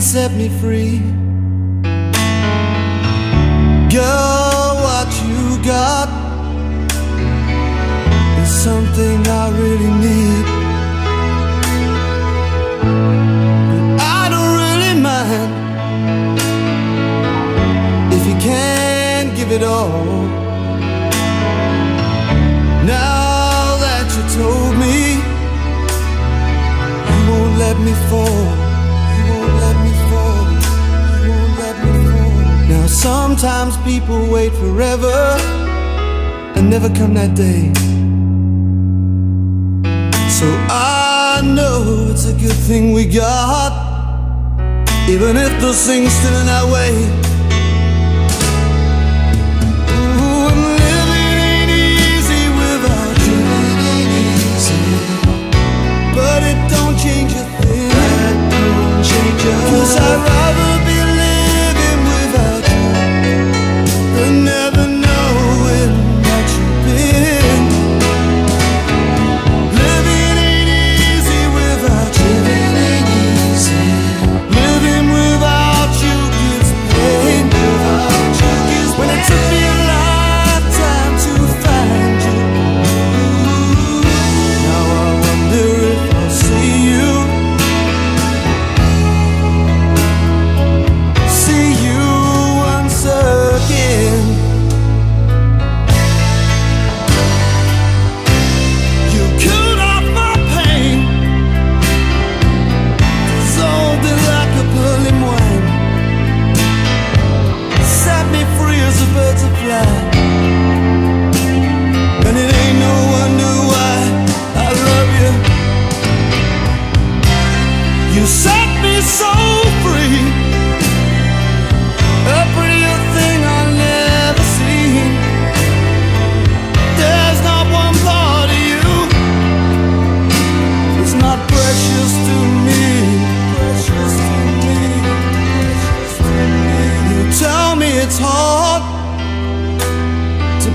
set me free. Girl, what you got is something I really need. But I don't really mind if you can't give it all. Now that you told me you won't let me fall, sometimes people wait forever and never come that day. So I know it's a good thing we got, even if those things still in our way.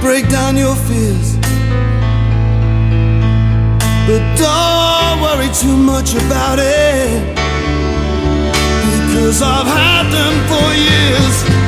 Break down your fears. But don't worry too much about it. Because I've had them for years.